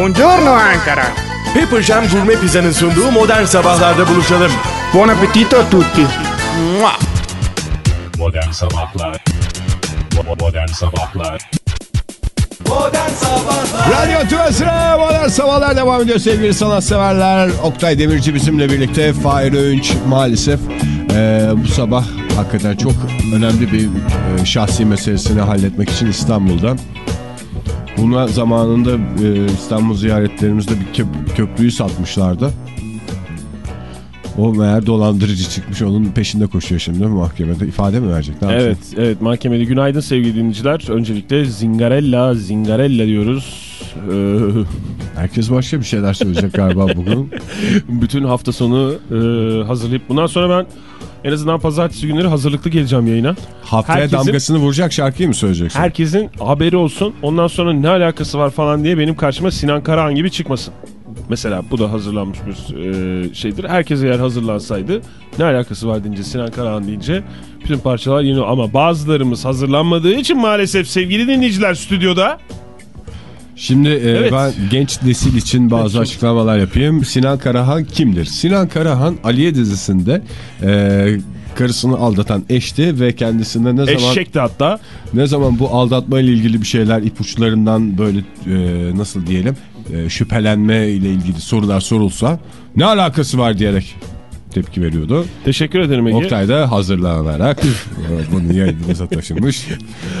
Buongiorno Ankara. Pepper Jam Gourmet Pizza'nın sunduğu modern sabahlarda buluşalım. Buon appetito a tutti. Mua! Modern Sabahlar Modern Sabahlar Radyo Tüvası'na modern sabahlar devam ediyor sevgili sanatseverler. Oktay Demirci bizimle birlikte. Fahir Öğünç maalesef e, bu sabah hakikaten çok önemli bir e, şahsi meselesini halletmek için İstanbul'da. Buna zamanında e, İstanbul ziyaretlerimizde bir köp- köprüyü satmışlardı. O meğer dolandırıcı çıkmış onun peşinde koşuyor şimdi mahkemede. ifade mi verecek? Ne Evet, yapacak? evet mahkemede günaydın sevgili dinleyiciler. Öncelikle zingarella, zingarella diyoruz. Ee, Herkes başka bir şeyler söyleyecek galiba bugün. bütün hafta sonu e, hazırlayıp bundan sonra ben en azından pazartesi günleri hazırlıklı geleceğim yayına. Haftaya Herkesin- damgasını vuracak şarkıyı mı söyleyeceksin? Herkesin haberi olsun. Ondan sonra ne alakası var falan diye benim karşıma Sinan Karahan gibi çıkmasın. Mesela bu da hazırlanmış bir e, şeydir. Herkes eğer hazırlansaydı ne alakası var deyince Sinan Karahan deyince bütün parçalar yeni ama bazılarımız hazırlanmadığı için maalesef sevgili dinleyiciler stüdyoda Şimdi e, Evet. ben genç nesil için bazı açıklamalar yapayım. Sinan Karahan kimdir? Sinan Karahan Aliye dizisinde e, karısını aldatan eşti ve kendisine ne zaman eşekti hatta. ne zaman bu aldatma ile ilgili bir şeyler ipuçlarından böyle e, nasıl diyelim e, şüphelenme ile ilgili sorular sorulsa ne alakası var diyerek tepki veriyordu. Teşekkür ederim Ege. Oktay da hazırlanarak bunu yayınımıza taşımış.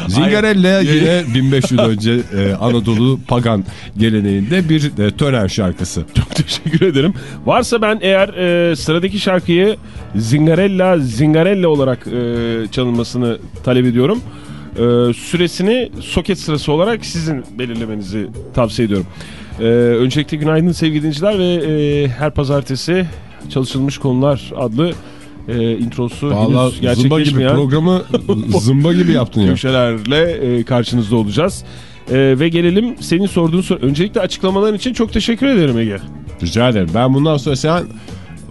Zingarella yine 1500 önce e, Anadolu pagan geleneğinde bir e, tören şarkısı. Çok teşekkür ederim. Varsa ben eğer e, sıradaki şarkıyı Zingarella Zingarella olarak e, çalınmasını talep ediyorum. E, süresini soket sırası olarak sizin belirlemenizi tavsiye ediyorum. E, öncelikle günaydın sevgili dinleyiciler ve e, her pazartesi çalışılmış konular adlı e, introsu Vallahi henüz zımba gibi programı zımba gibi yaptın ya. köşelerle e, karşınızda olacağız. E, ve gelelim senin sorduğun soru. Öncelikle açıklamaların için çok teşekkür ederim Ege. Rica ederim. Ben bundan sonra sen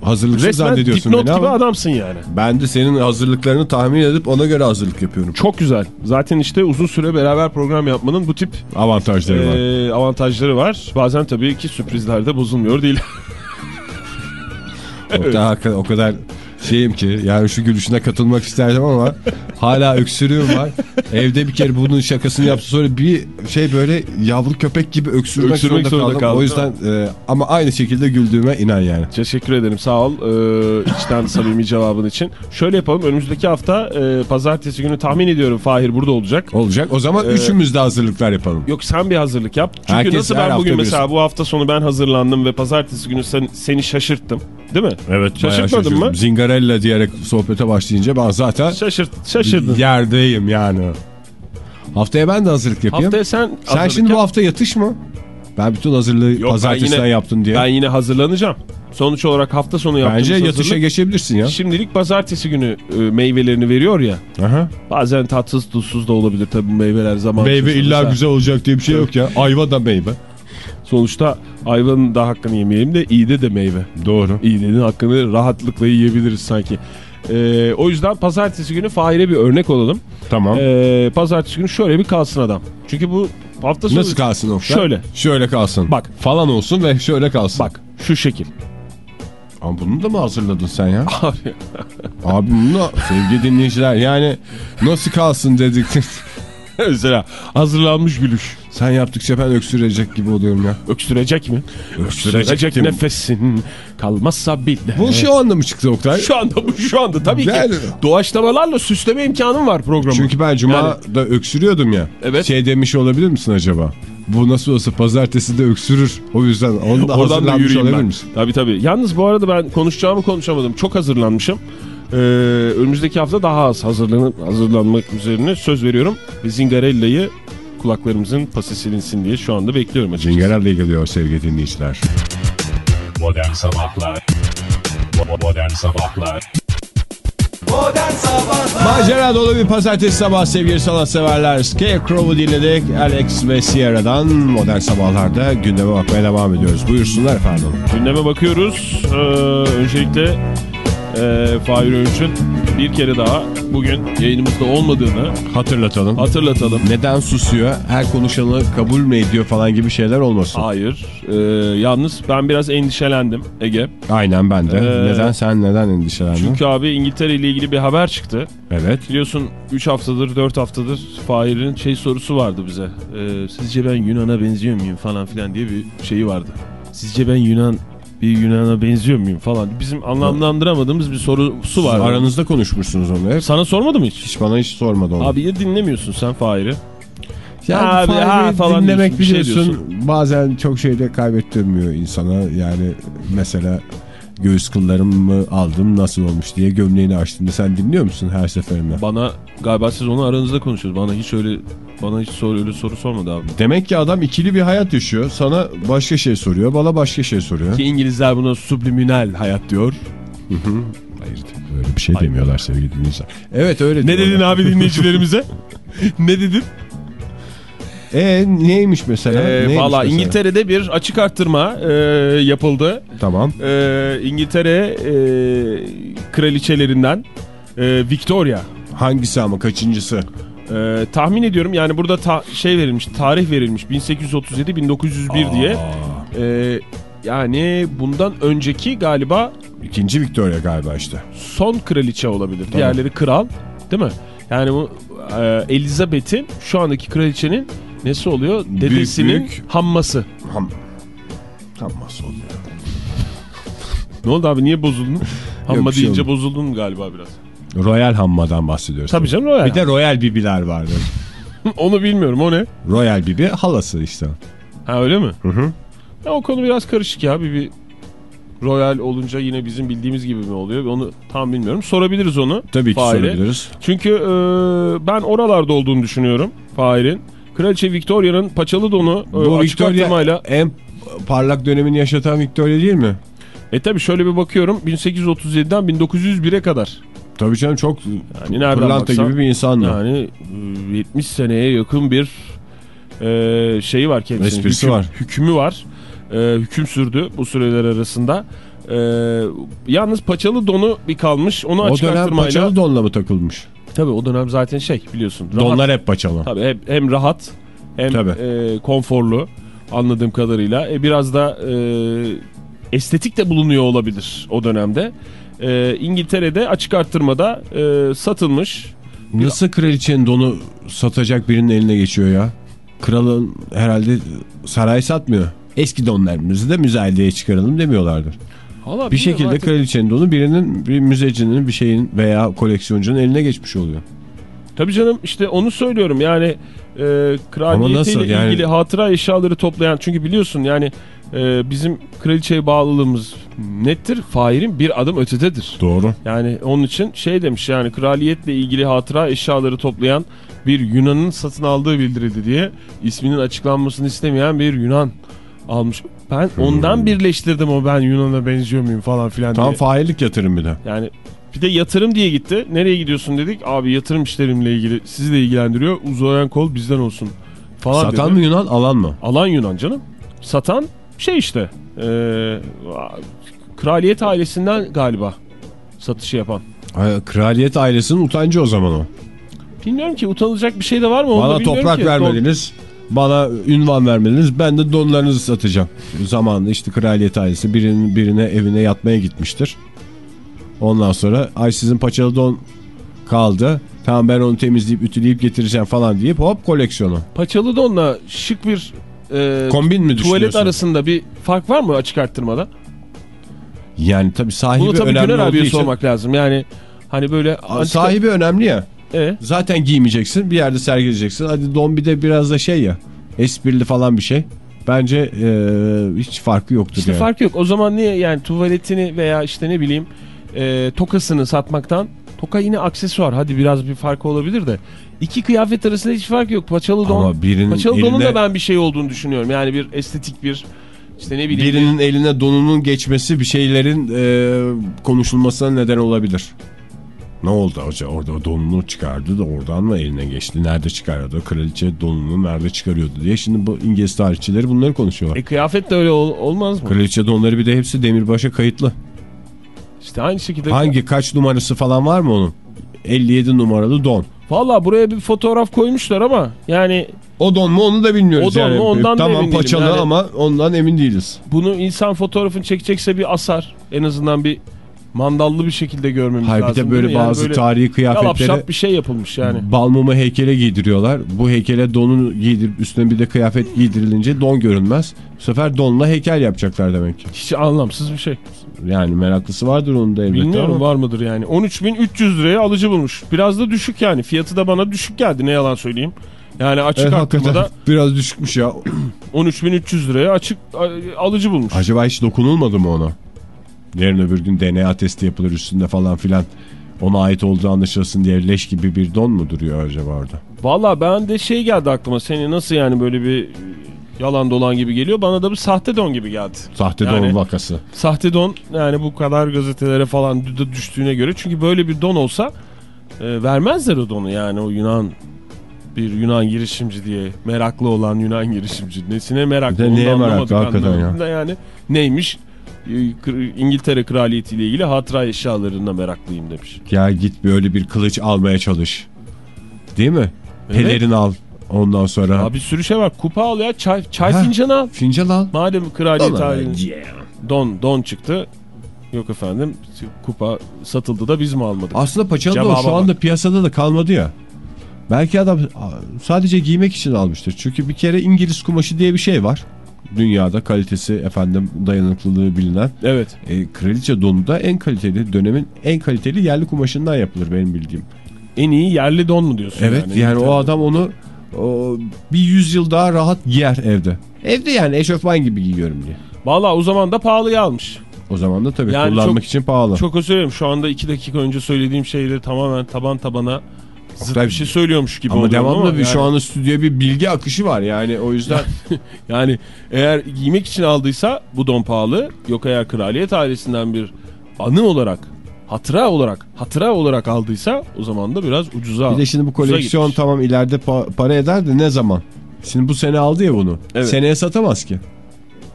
hazırlıksız Resmen zannediyorsun beni gibi ama adamsın yani. ben de senin hazırlıklarını tahmin edip ona göre hazırlık yapıyorum. Çok güzel. Zaten işte uzun süre beraber program yapmanın bu tip Avantajları var. e, avantajları var. Bazen tabii ki sürprizler de bozulmuyor değil. O, da hakikaten o kadar şeyim ki yani şu gülüşüne katılmak isterdim ama hala öksürüğüm var. Evde bir kere bunun şakasını yaptı sonra bir şey böyle yavru köpek gibi öksürmek, Öksürmek zorunda, zorunda kaldım. kaldım. O yüzden e, ama aynı şekilde güldüğüme inan yani. Teşekkür ederim sağ ol ee, içten samimi cevabın için. Şöyle yapalım önümüzdeki hafta e, pazartesi günü tahmin ediyorum Fahir burada olacak. Olacak. O zaman Ee, üçümüz de hazırlıklar yapalım. Yok sen bir hazırlık yap. Çünkü Herkes nasıl ben bugün mesela bu hafta sonu ben hazırlandım ve pazartesi günü sen, seni şaşırttım. Değil mi? Evet. Şaşırtmadın mı? Zingarella diyerek sohbete başlayınca ben zaten Şaşırt, şaşırdın. yerdeyim yani. Haftaya ben de hazırlık yapayım. Haftaya sen Sen hazırlık şimdi yap. bu hafta yatış mı? Ben bütün hazırlığı Yok, ben pazartesiden yine- yaptın diye. Ben yine hazırlanacağım. Sonuç olarak hafta sonu yaptığımız Bence yatışa hazırlık- geçebilirsin ya. Şimdilik pazartesi günü e, meyvelerini veriyor ya. Aha. Bazen tatsız tuzsuz da olabilir tabii bu meyveler zaman. Meyve illa güzel olacak diye bir şey yok ya. Ayva da meyve. Sonuçta ayvanın da hakkını yemeyelim de iğde de meyve. Doğru. İğdenin hakkını rahatlıkla yiyebiliriz sanki. E, o yüzden pazartesi günü Fahir'e bir örnek olalım. Tamam. E, pazartesi günü şöyle bir kalsın adam. Çünkü bu hafta sonu... Nasıl kalsın Oktay? Şöyle. Şöyle kalsın. Bak. Falan olsun ve şöyle kalsın. Bak şu şekil. Ama bunu da mı hazırladın sen ya? Abi, Abi bunu da sevgili dinleyiciler yani nasıl kalsın dedik. Mesela hazırlanmış gülüş. sen yaptıkça ben öksürecek gibi oluyorum ya. Öksürecek mi? Öksürecek nefesin kalmazsa bil. Bu şu anda mı çıktı Oktay? Şu anda bu şu anda tabii Yani- ki doğaçlamalarla süsleme imkanım var programı. Çünkü ben Cuma'da öksürüyordum ya. Evet. Şey demiş olabilir misin acaba? Bu nasıl olsa pazartesi de öksürür. O yüzden onu da Oradan da hazırlanmış yürüyeyim olabilir misin? Tabii tabii. Yalnız bu arada ben konuşacağımı konuşamadım. Çok hazırlanmışım. Ee, önümüzdeki hafta daha az hazırlanıp hazırlanmak üzerine söz veriyorum. Ve Zingarella'yı kulaklarımızın pası silinsin diye şu anda bekliyorum açıkçası. Cingarelli geliyor sevgili dinleyiciler. Modern Sabahlar Modern Sabahlar Macera dolu bir pazartesi sabah sevgili sanatseverler. Scarecrow'u dinledik. Alex ve Sierra'dan modern sabahlarda gündeme bakmaya devam ediyoruz. Buyursunlar efendim. Gündeme bakıyoruz. Ee, öncelikle e, Fahir Öğünç'ün bir kere daha bugün yayınımızda olmadığını Hatırlatalım. hatırlatalım. Neden susuyor? Her konuşanı kabul mü ediyor falan gibi şeyler olmasın. Hayır. Ee, yalnız ben biraz endişelendim Ege. Aynen ben de. Ee, neden sen neden endişelendin? Çünkü abi İngiltere ile ilgili bir haber çıktı. Evet. Biliyorsun 3 haftadır 4 haftadır Fahir'in şey sorusu vardı bize. Ee, sizce ben Yunan'a benziyor muyum falan filan diye bir şeyi vardı. Sizce ben Yunan bir Yunan'a benziyor muyum falan. Bizim anlamlandıramadığımız bir sorusu vardı. Aranızda konuşmuşsunuz onu hep. Sana sormadı mı hiç? Hiç bana hiç sormadı onu. Abi ya dinlemiyorsun sen Fahir'i? yani abi, ha falan dinlemek diyorsun, bir şey biliyorsun bazen çok şeyde kaybettirmiyor insana. Yani mesela göğüs kıllarımı aldım nasıl olmuş diye gömleğini açtığında sen dinliyor musun her seferinde? Bana galiba siz onu aranızda konuşuyorsunuz. Bana hiç öyle bana hiç soru, öyle soru sormadı abi. Demek ki adam ikili bir hayat yaşıyor. Sana başka şey soruyor, bana başka şey soruyor. Ki İngilizler buna subliminal hayat diyor. Hayır, öyle bir şey demiyorlar sevgili dinleyiciler. Evet öyle Ne dedin abi dinleyicilerimize? ne dedin? E neymiş mesela? Ee, Neymiş Valla mesela? İngiltere'de bir açık arttırma e, yapıldı. Tamam. Ee, İngiltere e, kraliçelerinden e, Victoria. Hangisi ama kaçıncısı? E, tahmin ediyorum yani burada ta- şey verilmiş, tarih verilmiş 1837-1901 diye. E, yani bundan önceki galiba İkinci Victoria galiba işte. son kraliçe olabilir. Diğerleri kral değil mi? Yani bu e, Elizabeth'in şu andaki kraliçenin nesi oluyor? Dedesinin büyük. hamması. Ham. Tam nasıl oluyor? Ne oldu abi niye bozuldun? Hamma bir şey deyince oldu. bozuldun galiba biraz. Royal Hammadan bahsediyoruz. Tabii canım Royal. Bir de Royal Bibiler vardı. Onu bilmiyorum o ne? Royal Bibi halası işte. Ha öyle mi? Hı hı. Ya o konu biraz karışık ya. Bir Royal olunca yine bizim bildiğimiz gibi mi oluyor? Onu tam bilmiyorum. Sorabiliriz onu. Tabii ki Fahir'e. sorabiliriz. Çünkü e, ben oralarda olduğunu düşünüyorum Fahir'in. Kraliçe Victoria'nın paçalı donu e, Bu Victoria arttırmayla. en parlak dönemini yaşatan Victoria değil mi? E tabi şöyle bir bakıyorum 1837'den 1901'e kadar. Tabii canım çok Yani pırlanta baksan- gibi bir insandı. Yani e, 70 seneye yakın bir e, şeyi var kendisinin. Esprisi Hüküm- var. Hükümü var. E, hüküm sürdü bu süreler arasında. E, yalnız paçalı donu bir kalmış. Onu o dönem paçalı donla mı takılmış? Tabii o dönem zaten şey biliyorsun. Rahat, Donlar hep paçalı. Tabii hem, hem rahat hem Tabii. e, konforlu anladığım kadarıyla. E, biraz da e, estetik de bulunuyor olabilir o dönemde. E, İngiltere'de açık arttırmada e, satılmış. Nasıl kraliçenin donu satacak birinin eline geçiyor ya? Kralın herhalde saray satmıyor. Eski donlarımızı da müzayedeye çıkaralım demiyorlardır. Valla Bir şekilde artık. kraliçenin donu birinin bir müzecinin bir şeyin veya koleksiyoncunun eline geçmiş oluyor. Tabii canım işte onu söylüyorum yani e, kraliyetiyle yani? ilgili hatıra eşyaları toplayan çünkü biliyorsun yani e, bizim kraliçeye bağlılığımız nettir. Fahir'in bir adım ötededir. Doğru. Yani onun için şey demiş yani kraliyetle ilgili hatıra eşyaları toplayan bir Yunan'ın satın aldığı bildirildi diye isminin açıklanmasını istemeyen bir Yunan almış. Ben ondan birleştirdim o ben Yunan'a benziyor muyum falan filan Tam diye. faillik yatırım bir de. Yani bir de yatırım diye gitti. Nereye gidiyorsun dedik. Abi yatırım işlerimle ilgili sizi de ilgilendiriyor. Uzayan kol bizden olsun falan Satan dedi. mı Yunan alan mı? Alan Yunan canım. Satan şey işte. eee, kraliyet ailesinden galiba satışı yapan. Ay, Kraliyet ailesinin utancı o zaman o. Bilmiyorum ki utanılacak bir şey de var mı? Bana toprak ki. vermediniz. Bana ünvan vermediniz. Ben de donlarınızı satacağım. Zamanında işte kraliyet ailesi birinin birine evine yatmaya gitmiştir. Ondan sonra ay sizin paçalı don kaldı. Tamam ben onu temizleyip ütüleyip getireceğim falan deyip hop koleksiyonu. Paçalı donla şık bir eee, Kombin mi tuvalet arasında bir fark var mı açık arttırmada? Yani tabii sahibi Bunu tabii önemli Güner olduğu için. sormak lazım. Yani hani böyle antika- Sahibi önemli ya. E, Zaten giymeyeceksin bir yerde sergileyeceksin. Hadi don bir de biraz da şey ya esprili falan bir şey. Bence eee, hiç farkı yoktur İşte yani. fark yok. O zaman niye yani tuvaletini veya işte ne bileyim e, tokasını satmaktan toka yine aksesuar. Hadi biraz bir fark olabilir de. iki kıyafet arasında hiç fark yok. Paçalı don. Ama birinin Paçalı donun eline- da ben bir şey olduğunu düşünüyorum. Yani bir estetik bir işte ne bileyim. Birinin eline donunun geçmesi bir şeylerin eee, konuşulmasına neden olabilir. Ne oldu hoca orada donunu çıkardı da oradan mı eline geçti? Nerede çıkarıyordu? Kraliçe donunu nerede çıkarıyordu diye. Şimdi bu İngiliz tarihçileri bunları konuşuyorlar. E kıyafet de öyle ol- olmaz mı? Kraliçe donları bir de hepsi demirbaşa kayıtlı. İşte aynı şekilde. Hangi kaç numarası falan var mı onun? 57 numaralı don. Valla buraya bir fotoğraf koymuşlar ama yani O don mu onu da bilmiyoruz. O don mu, yani. ondan da tamam emin değilim. paçalı Yani- ama ondan emin değiliz. bunu insan fotoğrafını çekecekse bir asar. En azından bir mandallı bir şekilde görmemiz Hayır bir lazım. de değil böyle mi? Yani bazı böyle tarihi şap bir şey yapılmış yani. balmumu heykele giydiriyorlar. Bu heykele donunu giydirip üstüne bir de kıyafet giydirilince don görünmez. Bu sefer donla heykel yapacaklar demek ki. Hiç anlamsız bir şey. Yani meraklısı vardır onun da elbette Bilmiyorum ama. var mıdır yani. 13.300 liraya alıcı bulmuş. Biraz da düşük yani. Fiyatı da bana düşük geldi ne yalan söyleyeyim. Yani açık Evet, arttırmada hakikaten biraz düşükmüş ya. 13.300 liraya açık alıcı bulmuş. Acaba hiç dokunulmadı mı ona? Yarın öbür gün DNA testi yapılır üstünde falan filan. Ona ait olduğu anlaşılsın diye leş gibi bir don mu duruyor acaba orada? Valla ben de şey geldi aklıma. Seni nasıl yani böyle bir yalan dolan gibi geliyor. Bana da bir sahte don gibi geldi. Sahte Yani- don vakası. Sahte don yani bu kadar gazetelere falan düştüğüne göre. Çünkü böyle bir don olsa e, vermezler o donu yani o Yunan bir Yunan girişimci diye meraklı olan Yunan girişimci. Nesine meraklı? De neye meraklı hakikaten ya. yani neymiş? İngiltere kraliyeti ile ilgili hatıra eşyalarına meraklıyım demiş. Ya git böyle bir kılıç almaya çalış. Değil mi? Evet. Pelerin al. Ondan sonra Abi bir sürü şey var. Kupa al ya çay, çay Ha. fincanı al. fincan al. Madem kraliyet halinde. Don, don çıktı. Yok efendim kupa satıldı da biz mi almadık? Aslında paçalı Cevaba şu bak. anda piyasada da kalmadı ya. Belki adam sadece giymek için almıştır. Çünkü bir kere İngiliz kumaşı diye bir şey var. Dünyada kalitesi efendim dayanıklılığı bilinen. Evet. E, kraliçe donu da en kaliteli dönemin en kaliteli yerli kumaşından yapılır benim bildiğim. En iyi yerli don mu diyorsun? Evet yani, İngiltere? o adam onu o, bir yüzyıl daha rahat giyer evde. Evde yani eşofman gibi giyiyorum diye. Valla o zaman da pahalıya almış. O zaman da tabii Yani kullanmak çok- için pahalı. Çok özür dilerim. Şu anda iki dakika önce söylediğim şeyleri tamamen taban tabana Tabii. bir şey söylüyormuş gibi Ama devamlı bir yani, şu anda stüdyoya bir bilgi akışı var yani o yüzden Yani eğer giymek için aldıysa bu don pahalı. Yok eğer kraliyet ailesinden bir anı olarak hatıra olarak hatıra olarak aldıysa o zaman da biraz ucuza bir de şimdi bu koleksiyon tamam ileride pa- para eder de ne zaman? Şimdi bu sene aldı ya bunu. Evet. Seneye satamaz ki.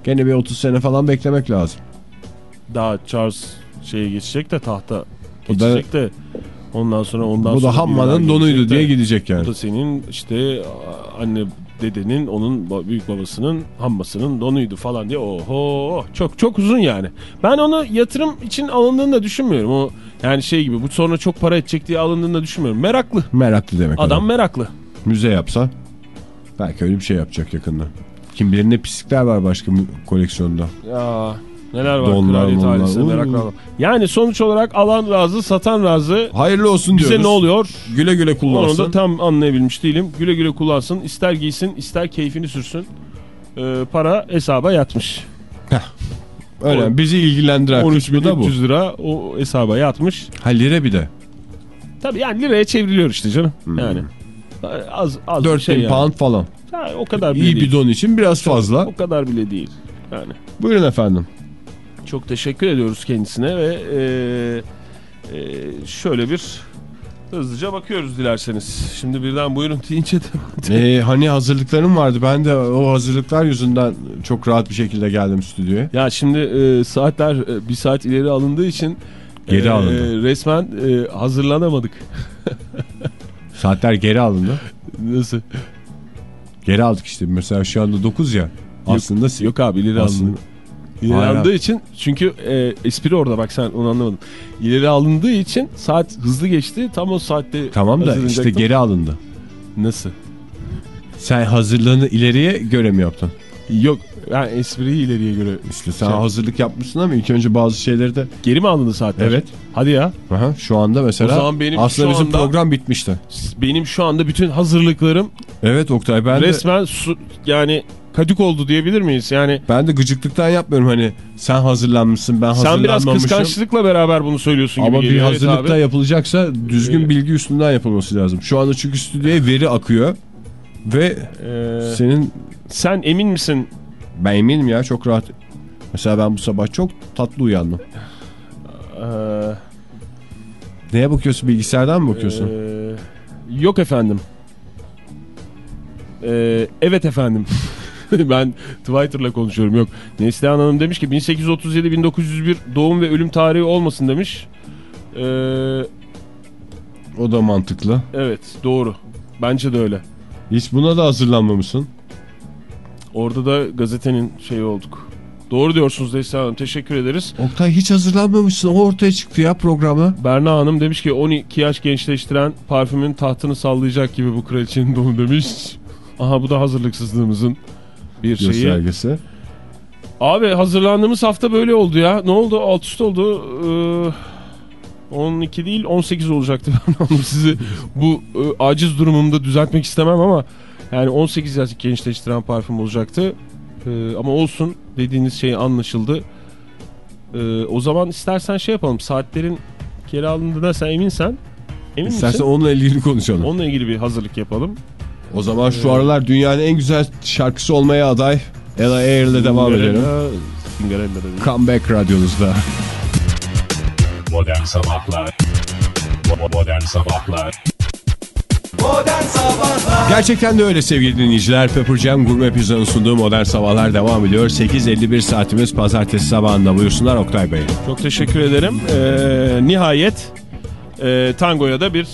Gene bir 30 sene falan beklemek lazım. Daha Charles şeye geçecek de tahta Bu da- geçecek de ondan sonra ondan bu sonra da Hamma'nın donuydu diye gidecek yani. Bu da senin işte anne dedenin onun büyük babasının hammasının donuydu falan diye oho çok çok uzun yani. Ben onu yatırım için alındığını da düşünmüyorum. O yani şey gibi bu sonra çok para edecek diye alındığını da düşünmüyorum. Meraklı. Meraklı demek Adam adam. meraklı. Müze yapsa belki öyle bir şey yapacak yakında. Kim bilir ne pislikler var başka koleksiyonda. Ya neler var Donlar, kraliyet ailesine adam. Yani sonuç olarak alan razı satan razı. Hayırlı olsun Bize diyoruz. ne oluyor? Güle güle Onu kullansın. da tam anlayabilmiş değilim. Güle güle kullansın. ister giysin ister keyfini sürsün. Ee, para hesaba yatmış. Öyle bizi ilgilendiren kısmı da bu. 13.300 lira o hesaba yatmış. Ha lira bir de. Tabii yani liraya çevriliyor işte canım. Yani az az bir 4000 şey yani. pound falan. Ha, o kadar bile İyi değil. bir don için biraz fazla. O kadar bile değil. Yani Buyurun efendim. Çok teşekkür ediyoruz kendisine ve e, e, şöyle bir hızlıca bakıyoruz dilerseniz. Şimdi birden buyurun deyince de Ee, hani hazırlıklarım vardı. Ben de o hazırlıklar yüzünden çok rahat bir şekilde geldim stüdyoya. Ya şimdi e, saatler e, bir saat ileri alındığı için Geri e, alındı. resmen e, hazırlanamadık. Saatler geri alındı. Nasıl? Geri aldık işte. Mesela şu anda 9 ya. Aslında Yok abi ileri Aslında- alındı. İleri alındığı için çünkü e, espri orada bak sen onu anlamadın. İleri alındığı için saat hızlı geçti. Tam o saatte Tamam da işte geri alındı. Nasıl? Sen hazırlığını ileriye göre mi yaptın? Yok ben espriyi ileriye göre. İşte sen Şey- hazırlık yapmışsın ama ilk önce bazı şeyleri de... Geri mi alındı saatler? Evet. Hadi ya. Aha, şu anda mesela O zaman benim aslında bizim anda- program bitmişti. Benim şu anda bütün hazırlıklarım Evet Oktay ben de, resmen yani kadük oldu diyebilir miyiz? Yani ben de gıcıklıktan yapmıyorum hani sen hazırlanmışsın ben sen biraz hazırlanmamışım. kıskançlıkla beraber bunu söylüyorsun gibi Ama bir geliyor. Evet hazırlıkta abi. yapılacaksa düzgün Ee, bilgi üstünden yapılması lazım. Şu anda çünkü stüdyoya veri akıyor ve Ee, senin sen emin misin? ben eminim ya çok rahat. Mesela ben bu sabah çok tatlı uyandım. Ee, Neye bakıyorsun bilgisayardan mı bakıyorsun? Ee, yok efendim. Ee, evet efendim. ben Twitter'la konuşuyorum yok. Neslihan Hanım demiş ki 1837-1901 doğum ve ölüm tarihi olmasın demiş. Ee, O da mantıklı. Evet doğru. Bence de öyle. Hiç buna da hazırlanmamışsın. Orada da gazetenin şeyi olduk. Doğru diyorsunuz Neslihan Hanım. Teşekkür ederiz. Oktay hiç hazırlanmamışsın. O ortaya çıktı ya programa. Berna Hanım demiş ki 12 yaş gençleştiren parfümün tahtını sallayacak gibi bu kraliçenin doğum demiş. Aha bu da hazırlıksızlığımızın bir şeyi. Göstergesi. Abi hazırlandığımız hafta böyle oldu ya. Ne oldu? Alt üst oldu. Ee, 12 değil 18 olacaktı. Ben sizi bu e, aciz durumumda düzeltmek istemem ama yani 18 yaş gençleştiren parfüm olacaktı. Ee, ama olsun dediğiniz şey anlaşıldı. Ee, o zaman istersen şey yapalım. Saatlerin geri alındığına sen eminsen. Emin İstersen misin? onunla ilgili konuşalım. Onunla ilgili bir hazırlık yapalım. O zaman şu aralar dünyanın en güzel şarkısı olmaya aday Ella Eyre'le devam edelim. Cinderella. Comeback radyonuzda. Modern Sabahlar Modern Sabahlar Gerçekten de öyle sevgili dinleyiciler. Pepper Jam Gurme Pizza'nın sunduğu Modern Sabahlar devam ediyor. 8.51 saatimiz pazartesi sabahında buyursunlar Oktay Bey. Çok teşekkür ederim. Ee, nihayet e, tangoya da bir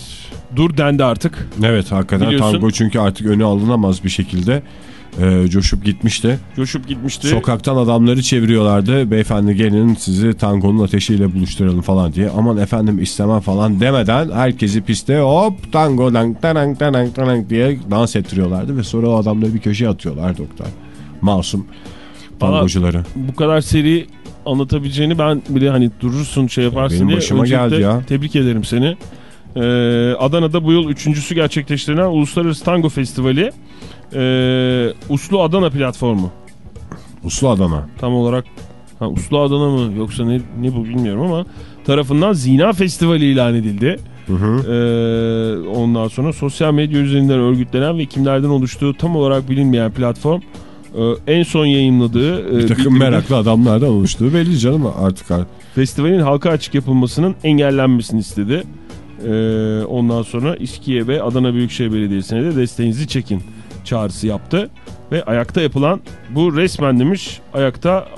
dur dendi artık. Evet hakikaten Biliyorsun- tango çünkü artık önü alınamaz bir şekilde e, coşup gitmişti. Coşup gitmişti. Sokaktan adamları çeviriyorlardı. Beyefendi gelin sizi tangonun ateşiyle buluşturalım falan diye. Aman efendim istemem falan demeden herkesi piste hop tango lang tanang tanang tanang diye dans ettiriyorlardı. Ve sonra o adamları bir köşeye atıyorlardı Oktay. Masum tangocuları. Bu kadar seri anlatabileceğini ben bile hani durursun şey yaparsın Benim diye. başıma Öncelikle geldi ya. Tebrik ederim seni. Ee, Adana'da bu yıl üçüncüsü gerçekleştirilen Uluslararası Tango Festivali ee, Uslu Adana platformu. Uslu Adana. Tam olarak ha, Uslu Adana mı yoksa ne, ne bu bilmiyorum ama tarafından Zina Festivali ilan edildi. Hı hı. Ee, ondan sonra sosyal medya üzerinden örgütlenen ve kimlerden oluştuğu tam olarak bilinmeyen platform e, en son yayınladığı e, Bir takım bildiride meraklı adamlardan oluştuğu belli canım artık. festivalin halka açık yapılmasının engellenmesini istedi. Ee, ondan sonra İSKİ'ye ve Adana Büyükşehir Belediyesi'ne de desteğinizi çekin çağrısı yaptı. Ve ayakta yapılan bu resmen demiş ayakta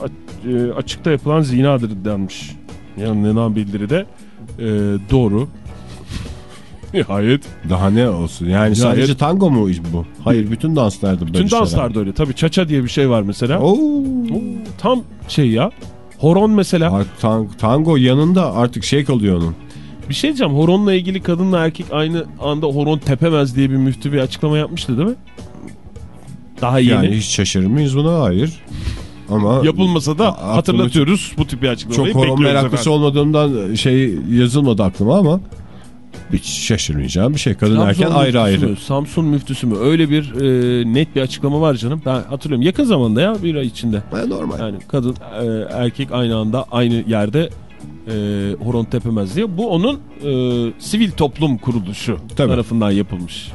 e, açıkta yapılan zinadır denmiş. Yanılan bildiride e, doğru. Nihayet. Daha ne olsun? Yani sadece tango mu bu? Hayır bütün danslarda böyle Bütün danslarda öyle. Tabii çaça diye bir şey var mesela. Oo. Oo, Tam şey ya. Horon mesela. Tang- tango yanında artık şey kalıyor onun. Bir şey diyeceğim. Horonla ilgili kadınla erkek aynı anda horon tepemez diye bir müftü bir açıklama yapmıştı değil mi? Daha yeni. Yani hiç şaşırır mıyız buna? Hayır. Ama Yapılmasa da hatırlatıyoruz bu tip bir açıklamayı. çok horon meraklısı efendim. olmadığımdan şey yazılmadı aklıma ama hiç şaşırmayacağım bir şey. Kadın Samsun erken ayrı ayrı. Mü? Samsun müftüsü mü? Öyle bir e, net bir açıklama var canım. Ben hatırlıyorum. Yakın zamanda ya bir ay içinde. Ha, normal. Yani kadın e, erkek aynı anda aynı yerde e, horon tepemez diye. Bu onun e, sivil toplum kuruluşu Tabii. tarafından yapılmış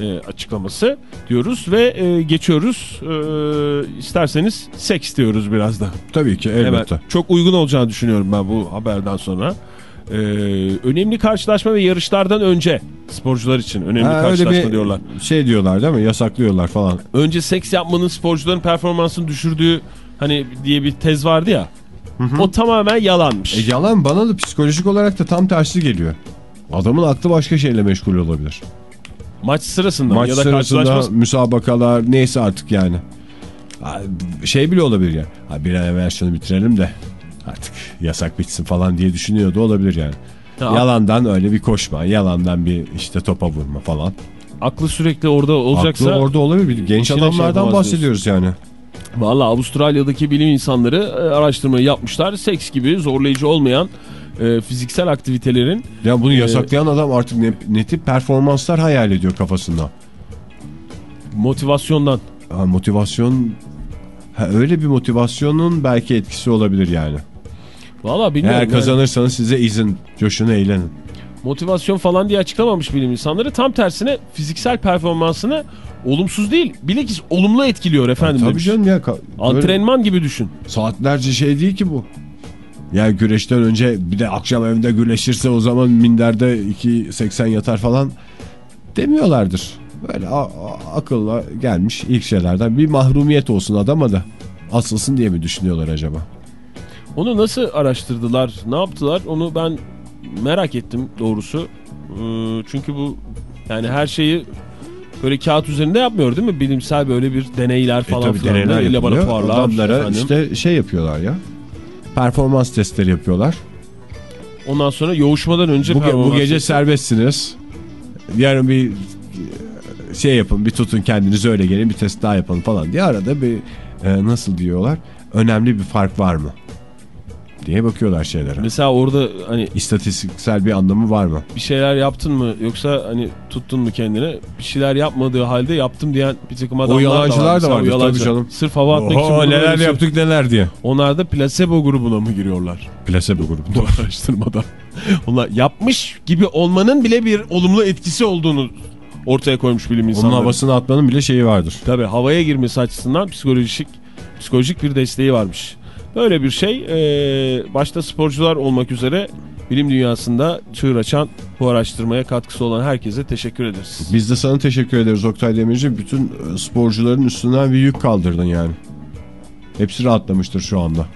e, açıklaması diyoruz ve e, geçiyoruz. E, isterseniz seks diyoruz biraz da. Tabii ki Hemen elbette. çok uygun olacağını düşünüyorum ben bu haberden sonra. Ee, önemli karşılaşma ve yarışlardan önce sporcular için önemli Ha, karşılaşma bir diyorlar. şey diyorlar değil mi? Yasaklıyorlar falan. Önce seks yapmanın sporcuların performansını düşürdüğü hani diye bir tez vardı ya. O tamamen yalanmış. E yalan bana da psikolojik olarak da tam tersi geliyor. Adamın aklı başka şeyle meşgul olabilir. Maç sırasında Maç ya da sırasında karşılaşma müsabakalar neyse artık yani. Şey bile olabilir ya. Ha, bir an evvel şunu bitirelim de artık yasak bitsin falan diye düşünüyor da olabilir yani. Ya, Yalandan öyle bir koşma, yalandan bir işte topa vurma falan. aklı sürekli orada olacaksa Aklı orada olabilir. Genç şey adamlardan yapamaz bahsediyoruz yani. Valla Avustralya'daki bilim insanları e, araştırmayı yapmışlar. Seks gibi zorlayıcı olmayan e, fiziksel aktivitelerin Ya bunu Ee, yasaklayan adam artık ne, ne tip performanslar hayal ediyor kafasında. motivasyondan Ha, motivasyon ha, öyle bir motivasyonun belki etkisi olabilir yani. Valla bilmiyorum. Eğer yani. kazanırsanız size izin, coşun eğlenin. Motivasyon falan diye açıklamamış bilim insanları. Tam tersine fiziksel performansını olumsuz değil, bilakis olumlu etkiliyor efendim Tabii demiş. canım ya. Antrenman gibi düşün. Saatlerce şey değil ki bu. Yani güreşten önce bir de akşam evde güreşirse o zaman minderde 2.80 yatar falan demiyorlardır. Böyle akılla gelmiş ilk şeylerden bir mahrumiyet olsun adama da asılsın diye mi düşünüyorlar acaba? Onu nasıl araştırdılar, ne yaptılar onu ben merak ettim doğrusu. Ee, çünkü bu yani her şeyi böyle kağıt üzerinde yapmıyor değil mi? Bilimsel böyle bir deneyler E falan tabii filan. deneyler yapılıyor. Laboratuvarlar Adamlara efendim. işte şey yapıyorlar ya. Performans testleri yapıyorlar. Ondan sonra yoğuşmadan önce Bu, bu gece testi. serbestsiniz. Yarın bir şey yapın bir tutun kendinizi öyle gelin bir test daha yapalım falan diye arada bir e, nasıl diyorlar önemli bir fark var mı diye bakıyorlar şeylere. Mesela orada hani İstatistiksel bir anlamı var mı? bir şeyler yaptın mı yoksa hani tuttun mu kendini bir şeyler yapmadığı halde yaptım diyen bir takım adamlar yalancılar da o vardır, yalancı. tabii canım. Sırf hava atmak için. Oho bunu neler yaptık neler diye. Onlar da plasebo grubuna mı giriyorlar? Plasebo grubu. Bu araştırmada. Onlar yapmış gibi olmanın bile bir olumlu etkisi olduğunu ortaya koymuş bilim Onun insanları. havasını atmanın bile şeyi vardır. Tabii havaya girmesi açısından psikolojik psikolojik bir desteği varmış. Böyle bir şey e, başta sporcular olmak üzere bilim dünyasında çığır açan bu araştırmaya katkısı olan herkese teşekkür ederiz. Biz de sana teşekkür ederiz Oktay Demirci. Bütün e, sporcuların üstünden bir yük kaldırdın yani. Hepsi rahatlamıştır şu anda.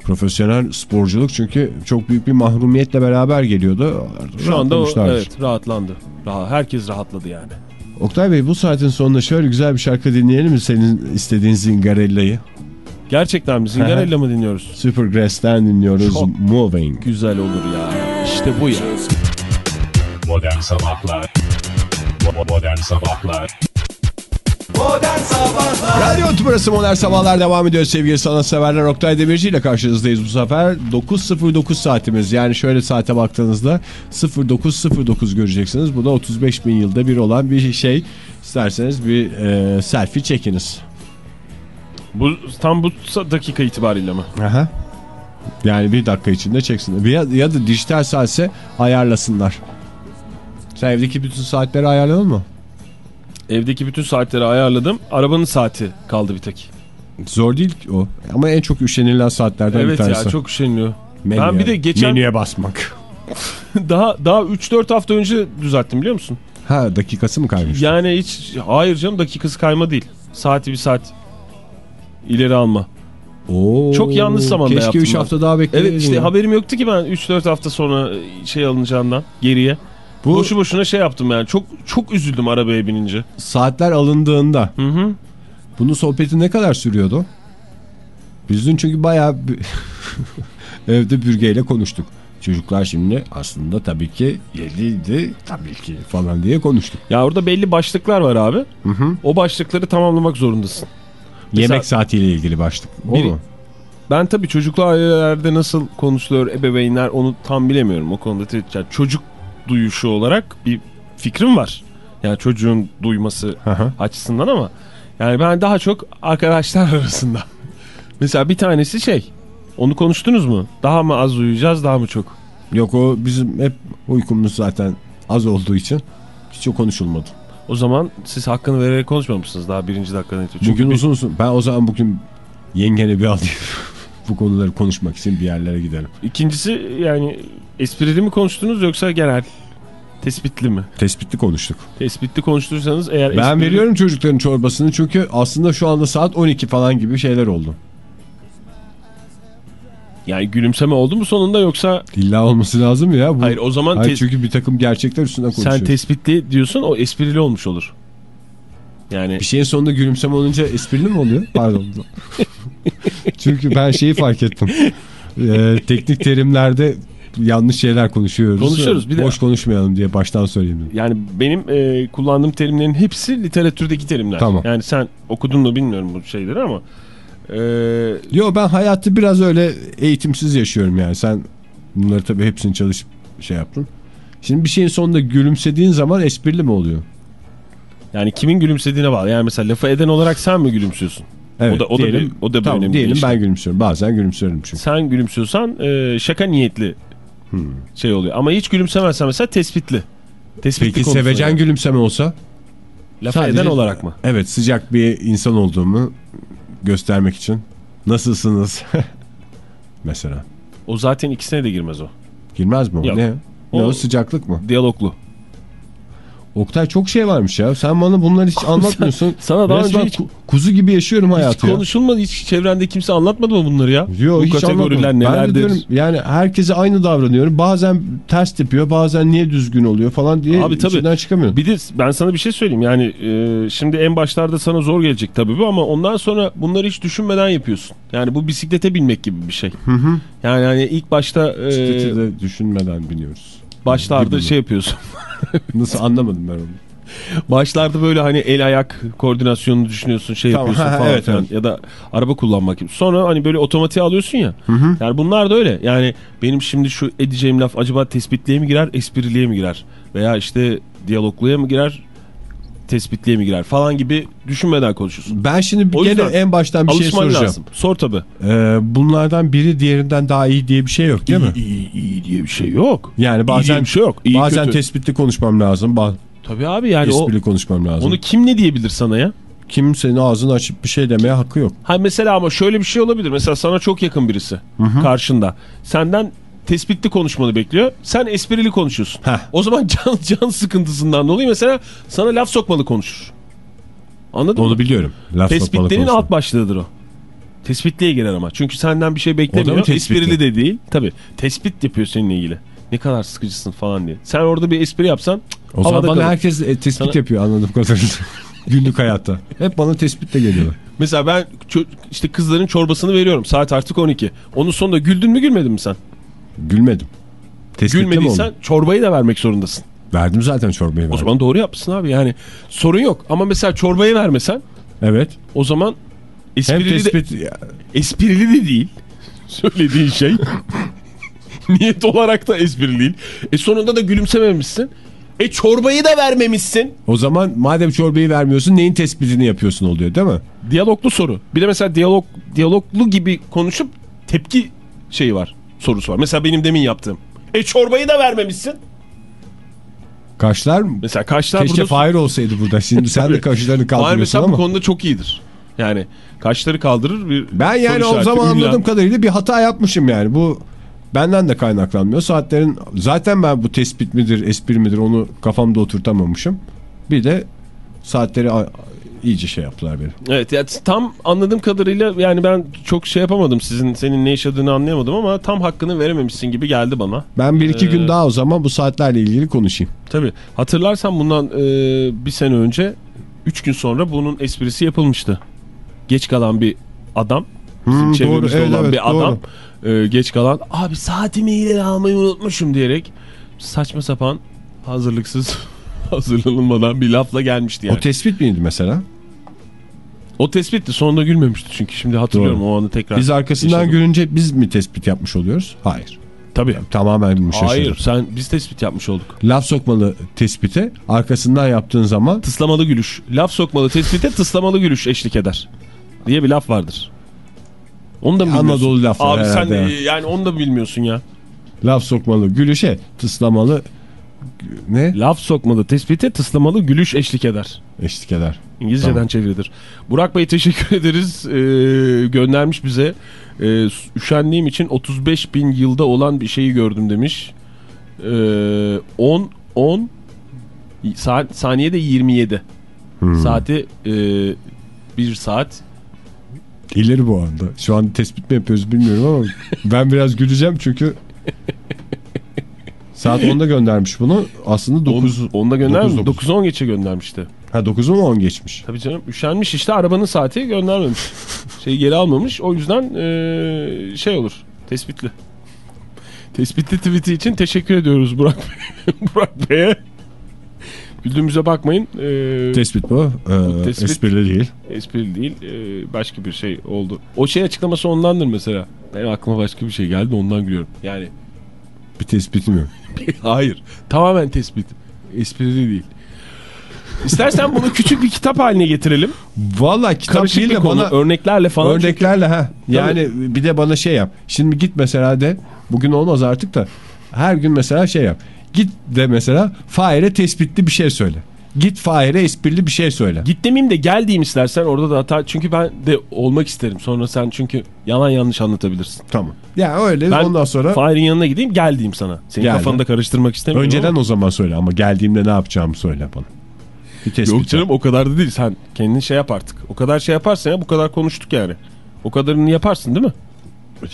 Profesyonel sporculuk çünkü çok büyük bir mahrumiyetle beraber geliyordu. Şu anda o, evet rahatlandı. Rahat, herkes rahatladı yani. Oktay Bey bu saatin sonunda şöyle güzel bir şarkı dinleyelim mi senin istediğin Zingarella'yı? Gerçekten mi? Zingarella mı dinliyoruz? Supergrass'ten dinliyoruz Çok- Moving. Güzel olur ya. İşte bu ya. Modern Sabahlar Bo- Modern Sabahlar Radyo Tübrası Modern Sabahlar devam ediyor sevgili sanatseverler. Oktay Demirci ile karşınızdayız bu sefer. 9.09 saatimiz yani şöyle saate baktığınızda 09.09 göreceksiniz. Bu da 35 bin yılda bir olan bir şey. İsterseniz bir e, selfie çekiniz. Bu tam bu dakika itibariyle mi? Aha. Yani bir dakika içinde çeksin. Ya, ya da dijital saatse ayarlasınlar. Sen evdeki bütün saatleri ayarladın mı? Evdeki bütün saatleri ayarladım. Arabanın saati kaldı bir tek. Zor değil o. Ama en çok üşenilen saatlerden bir evet tanesi. ya çok üşeniliyor. Menüye- Ben bir de geçen Menüye basmak. daha daha 3-4 hafta önce düzelttim biliyor musun? Ha dakikası mı kaymış? Yani hiç hayır canım dakikası kayma değil. Saati bir saat ileri alma. Oo, Çok yanlış zamanda Keşke yaptım 3 ben. hafta daha bekleyeydin. Evet işte ya. haberim yoktu ki ben 3-4 hafta sonra şey alınacağından geriye. Bu Boşu boşuna şey yaptım yani. Çok çok üzüldüm arabaya binince. saatler alındığında Hı hı. bunun sohbeti ne kadar sürüyordu? Biz dün çünkü bayağı evde bürgeyle konuştuk. Çocuklar şimdi aslında tabii ki yediydi tabii ki falan diye konuştuk. Ya orada belli başlıklar var abi. Hı hı. O başlıkları tamamlamak zorundasın. Mesela- Yemek saatiyle ilgili başlık. Mu? Ben tabii çocuklu ailelerde nasıl konuşuluyor ebeveynler onu tam bilemiyorum. O konuda yani çocuk duyuşu olarak bir fikrim var. Yani çocuğun duyması hı. açısından ama yani ben daha çok arkadaşlar arasında. Mesela bir tanesi şey onu konuştunuz mu? Daha mı az uyuyacağız daha mı çok? Yok o bizim hep uykumuz zaten az olduğu için hiç o konuşulmadı. O zaman siz hakkını vererek konuşmamışsınız daha birinci dakikadan itibaren. Bugün bir- uzun uzun. Ben o zaman bugün yengene bir alayım. Bu konuları konuşmak için bir yerlere gidelim. İkincisi yani esprili mi konuştunuz yoksa genel tespitli mi? Tespitli konuştuk. Tespitli konuştursanız eğer Ben esprili- veriyorum çocukların çorbasını çünkü aslında şu anda saat 12 falan gibi şeyler oldu. Yani gülümseme oldu mu sonunda yoksa İlla olması lazım ya. Bu... hayır o zaman Hayır, çünkü bir takım gerçekler üstünden konuşuyoruz. sen tespitli diyorsun o esprili olmuş olur. Yani Bir şeyin sonunda gülümseme olunca esprili mi oluyor? Pardon. çünkü ben şeyi fark ettim. Ee, teknik terimlerde yanlış şeyler konuşuyoruz. Konuşuyoruz, bir de- Boş konuşmayalım diye baştan söyleyeyim. dedim. yani benim e, kullandığım terimlerin hepsi literatürdeki terimler. Tamam. Yani sen okudun mu bilmiyorum bu şeyleri ama e, Yo ben hayatı biraz öyle eğitimsiz yaşıyorum yani. Sen bunları tabii hepsini çalışıp şey yaptın. Şimdi bir şeyin sonunda gülümsediğin zaman esprili mi oluyor? yani kimin gülümsediğine bağlı. Yani mesela lafı eden olarak sen mi gülümsüyorsun? Evet, o da o da diyelim, bir, o da bir tamam, önemli diyelim işte. ben gülümsüyorum. Bazen gülümsüyorum çünkü. Sen gülümsüyorsan e, şaka niyetli Hmm. şey oluyor. Ama hiç gülümsemezsen mesela tespitli. Tespitli Peki sevecen yani. gülümseme olsa? Sadece- eden olarak mı? Evet sıcak bir insan olduğumu göstermek için. Nasılsınız? Mesela. O zaten ikisine de girmez o. Girmez mi o? Yok. Ne? Ne o, O- sıcaklık mı? Diyaloglu. Oktay çok şey varmış ya. Sen bana bunları hiç anlatmıyorsun. sana daha Resmen önce hiç- ku- kuzu gibi yaşıyorum Hiç hayatı ya. konuşulmadı. Hiç çevrende kimse anlatmadı mı bunları ya? Yok Bu hiç kategoriler anlatmadım. Ben de nelerdir? diyorum yani herkese aynı davranıyorum. Bazen ters yapıyor, bazen niye düzgün oluyor falan diye Abi tabii. içinden çıkamıyorum. Bir de ben sana bir şey söyleyeyim. Yani e, şimdi en başlarda sana zor gelecek tabii bu ama ondan sonra bunları hiç düşünmeden yapıyorsun. Yani bu bisiklete binmek gibi bir şey. Yani hani ilk başta e, Bisikleti de düşünmeden biniyoruz. Başlarda şey yapıyorsun. Nasıl anlamadım ben onu. Başlarda böyle hani el ayak koordinasyonunu düşünüyorsun şey Tamam, yapıyorsun ha, falan evet, filan. evet. ya da araba kullanmak gibi. Sonra hani böyle otomatiğe alıyorsun ya. Yani bunlar da öyle. Yani benim şimdi şu edeceğim laf acaba tespitliye mi girer, espriliye mi girer? Veya işte diyalogluya mı girer, tespitliye mi girer falan gibi düşünmeden konuşuyorsun. Ben şimdi O gene en baştan bir şey soracağım. lazım. Sor tabii. Ee, bunlardan biri diğerinden daha iyi diye bir şey yok değil mi? İyi, iyi diye bir şey yok. Yani İyi bazen bir şey yok. İyi, bazen kötü. tespitli konuşmam lazım. Tabii abi yani o, esprili konuşmam lazım. onu kim ne diyebilir sana ya? Kimsenin ağzını açıp bir şey demeye hakkı yok. Ha mesela ama şöyle bir şey olabilir. Mesela sana çok yakın birisi karşında. Senden tespitli konuşmanı bekliyor. Sen esprili konuşuyorsun. Heh. O zaman can can sıkıntısından dolayı mesela sana laf sokmalı konuşur. Anladın mı? Onu biliyorum. Laf Tespitlerin alt başlığıdır o. Tespitliye girer ama. Çünkü senden bir şey beklemiyor. Mı? Esprili de değil. Tabii. Tespit yapıyor seninle ilgili. Ne kadar sıkıcısın falan diye. Sen orada bir espri yapsan O zaman bana kalır. herkes e, tespit Sana- yapıyor anladığım kadarıyla. Günlük hayatta. Hep bana tespitle geliyorlar. Mesela ben işte kızların çorbasını veriyorum. Saat artık 12. Onun sonunda güldün mü gülmedin mi sen? Gülmedim. Tespitle mi Gülmediysen çorbayı da vermek zorundasın. Verdim zaten çorbayı. O verdim. zaman doğru yapmışsın abi yani sorun yok. Ama mesela çorbayı vermesen Evet. o zaman Hem esprili, de, tespit... Ya, esprili de değil söylediğin şey. Niyet olarak da esprili değil. E sonunda da gülümsememişsin. E çorbayı da vermemişsin. O zaman madem çorbayı vermiyorsun neyin tespitini yapıyorsun oluyor değil mi? Diyaloglu soru. Bir de mesela diyalog diyaloglu gibi konuşup tepki şeyi var. Sorusu var. Mesela benim demin yaptığım. E çorbayı da vermemişsin. Kaşlar mı? Mesela kaşlar Keşke burada... Fahir olsaydı burada. Şimdi sen de kaşlarını Fahir kaldırıyorsun mesela ama. bu konuda çok iyidir. Yani kaşları kaldırır. Bir Ben yani o zaman ünlem. anladığım kadarıyla bir hata yapmışım yani. Bu benden de kaynaklanmıyor. Saatlerin zaten ben bu tespit midir, espri midir onu kafamda oturtamamışım. Bir de saatleri iyice şey yaptılar beni. Evet ya tam anladığım kadarıyla yani ben çok şey yapamadım sizin senin ne yaşadığını anlayamadım ama tam hakkını verememişsin gibi geldi bana. Ben bir iki Ee, gün daha o zaman bu saatlerle ilgili konuşayım. Tabii hatırlarsan bundan e, bir sene önce 3 gün sonra bunun esprisi yapılmıştı. Geç kalan bir adam bizim Hmm, çevremizde doğru, olan evet, bir adam e, geç kalan abi saatimi ileri almayı unutmuşum diyerek saçma sapan hazırlıksız hazırlanılmadan bir lafla gelmişti yani. O tespit miydi mesela? O tespitti sonunda gülmemişti çünkü şimdi hatırlıyorum Doğru. o anı tekrar. Biz arkasından yaşadım. görünce biz mi tespit yapmış oluyoruz? Hayır. Tabii. Tamamen mi şaşırdım? Hayır sen biz tespit yapmış olduk. Laf sokmalı tespite arkasından yaptığın zaman Tıslamalı gülüş. Laf sokmalı tespite tıslamalı gülüş eşlik eder. Diye bir laf vardır. Onu da mı? Anadolu lafları Abi sen ya. yani onu da bilmiyorsun ya. laf sokmalı gülüşe tıslamalı ne? Laf sokmalı tespite tıslamalı gülüş eşlik eder. Eşlik eder. İngilizceden Tamam. çevirilir. Burak Bey teşekkür ederiz. Ee, göndermiş bize. Ee, üşendiğim için 35 bin yılda olan bir şeyi gördüm demiş. Ee, 10 10 saat, saniyede 27. Hmm. Saati e, 1 saat İleri bu anda. Şu an tespit mi yapıyoruz bilmiyorum ama ben biraz güleceğim çünkü saat 10'da göndermiş bunu. Aslında 9 Onda göndermiş. 9, 9 10 geçe göndermişti. ha 9'u mu 10 geçmiş? Tabii canım üşenmiş işte arabanın saati göndermemiş. Şeyi geri almamış. O yüzden e, şey olur. Tespitli. Tespitli tweet'i için teşekkür ediyoruz Burak Bey. Burak Bey'e. Güldüğümüze bakmayın. E, Tespit bu. Ee, Tespit. Esprili değil. espri değil. e, başka bir şey oldu. O şey açıklaması ondandır mesela. Benim aklıma başka bir şey geldi ondan gülüyorum. Yani Bir tespitim yok. hayır. Tamamen tespit. Esprili değil. İstersen bunu küçük bir kitap haline getirelim. Valla kitap Karışık değil de konu. bana Örneklerle falan. örneklerle ha. Yani bir de bana şey yap. Şimdi git mesela de bugün olmaz artık da her gün mesela şey yap. Git de mesela Fahir'e tespitli bir şey söyle. Git Fahir'e esprili bir şey söyle. Git demeyeyim de gel diyeyim istersen orada da hata. Çünkü ben de olmak isterim. Sonra sen çünkü yalan yanlış anlatabilirsin. Tamam. Ya öyle Ben ondan sonra Fahir'in yanına gideyim gel diyeyim sana. Senin Geldi. kafanı da karıştırmak istemiyorum. önceden ama- o zaman söyle ama geldiğimde ne yapacağımı söyle bana. Bir Yok canım o kadar da değil. Sen kendin şey yap artık. O kadar şey yaparsan ya bu kadar konuştuk yani. O kadarını yaparsın değil mi?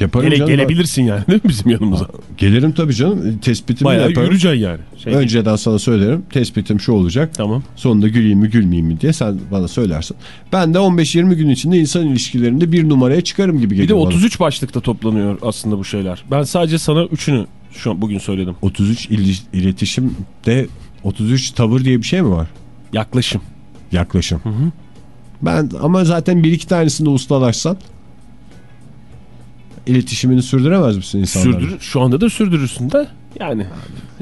Yaparım Gele, canım. gelebilirsin yani değil mi bizim yanımıza? Gelirim tabii canım. Tespitimi Bayağı yaparım. yürüyeceksin yani. Şey, Önceden sana söylerim. Tespitim şu olacak. Tamam. Sonunda güleyim mi gülmeyeyim mi diye sen bana söylersin. Ben de 15-20 gün içinde insan ilişkilerinde bir numaraya çıkarım gibi Bir de geliyor bana. 33 başlıkta toplanıyor aslında bu şeyler. Ben sadece sana 3'ünü şu an bugün söyledim. 33 il- iletişimde 33 tavır diye bir şey mi var? Yaklaşım. Yaklaşım. Ben ama zaten bir iki tanesinde ustalaşsan iletişimini sürdüremez misin insanlarla? Sürdür, şu anda da sürdürürsün de yani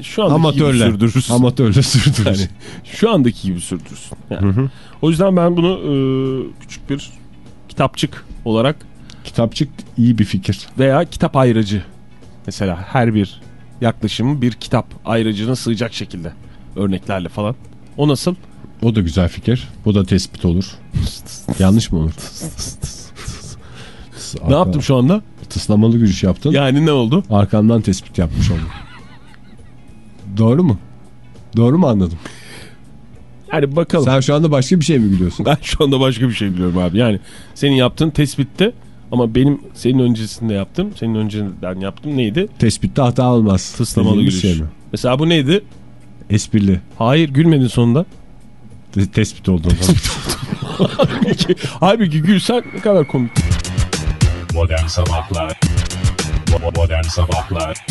şu andaki Amatörle. gibi sürdürürsün. Amatörle sürdürürsün. Yani şu andaki gibi sürdürürsün. Yani. O yüzden ben bunu e, küçük bir kitapçık olarak Kitapçık iyi bir fikir. veya kitap ayrıcı mesela her bir yaklaşımı bir kitap ayrıcına sığacak şekilde örneklerle falan. O nasıl? O da güzel fikir. Bu da tespit olur. Yanlış mı olur? Ne yaptım şu anda? Tıslamalı gülüş yaptın. Yani ne oldu? Arkamdan tespit yapmış oldum. Doğru mu? Doğru mu anladım? Yani bakalım. Sen şu anda başka bir şey mi gülüyorsun? Ben şu anda başka bir şey biliyorum abi. Yani senin yaptığın tespitte ama benim senin öncesinde yaptım. Senin önceden yaptım neydi? Tespitte hata olmaz. Tıslamalı gülüş. Şey mi? Mesela bu neydi? Esprili. Hayır gülmedin sonunda. Te- tespit oldu o zaman. Halbuki gülsen ne kadar komik. Modern Sabahlar Bo- Modern Sabahlar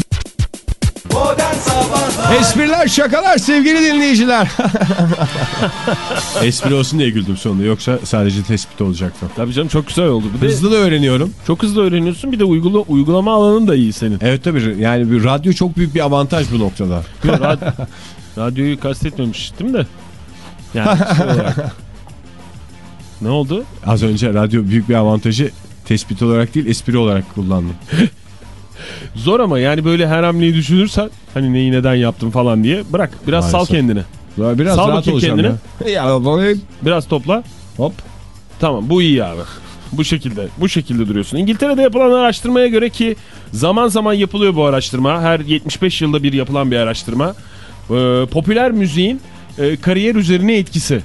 Espriler şakalar sevgili dinleyiciler. Espri olsun diye güldüm sonunda. Yoksa sadece tespit olacaktı. Tabii canım çok güzel oldu. Bir de Hızlı da öğreniyorum. çok hızlı öğreniyorsun. Bir de uygula, uygulama alanın da iyi senin. Evet tabii yani bir radyo çok büyük bir avantaj bu noktada. Rad- radyoyu kastetmemiştim de. Yani şey olarak. Ne oldu? Az önce radyo büyük bir avantajı tespit olarak değil espri olarak kullandım. Zor ama yani böyle her hamleyi düşünürsen hani neyi neden yaptım falan diye bırak biraz sal Maalesef. kendini. Biraz Sal rahat olacağım kendine. ya. Ya Biraz topla. hop. Tamam bu iyi abi. Bu şekilde bu şekilde duruyorsun. İngiltere'de yapılan araştırmaya göre ki zaman zaman yapılıyor bu araştırma. Her 75 yılda bir yapılan bir araştırma. Ee, popüler müziğin e, kariyer üzerine etkisi.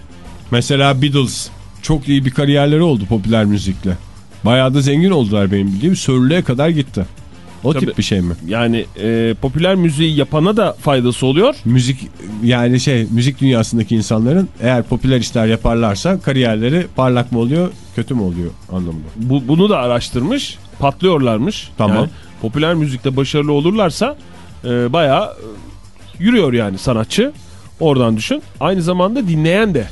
Mesela Beatles çok iyi bir kariyerleri oldu popüler müzikle. Bayağı da zengin oldular benim bildiğim. Sörlüğe kadar gitti. O Tabii. tip bir şey mi? Yani e, popüler müziği yapana da faydası oluyor. Müzik yani şey müzik dünyasındaki insanların eğer popüler işler yaparlarsa kariyerleri parlak mı oluyor kötü mü oluyor anlamında. Bu, bunu da araştırmış. Patlıyorlarmış. Tamam. Yani popüler müzikte başarılı olurlarsa e, bayağı e, yürüyor yani sanatçı. Oradan düşün. Aynı zamanda dinleyen de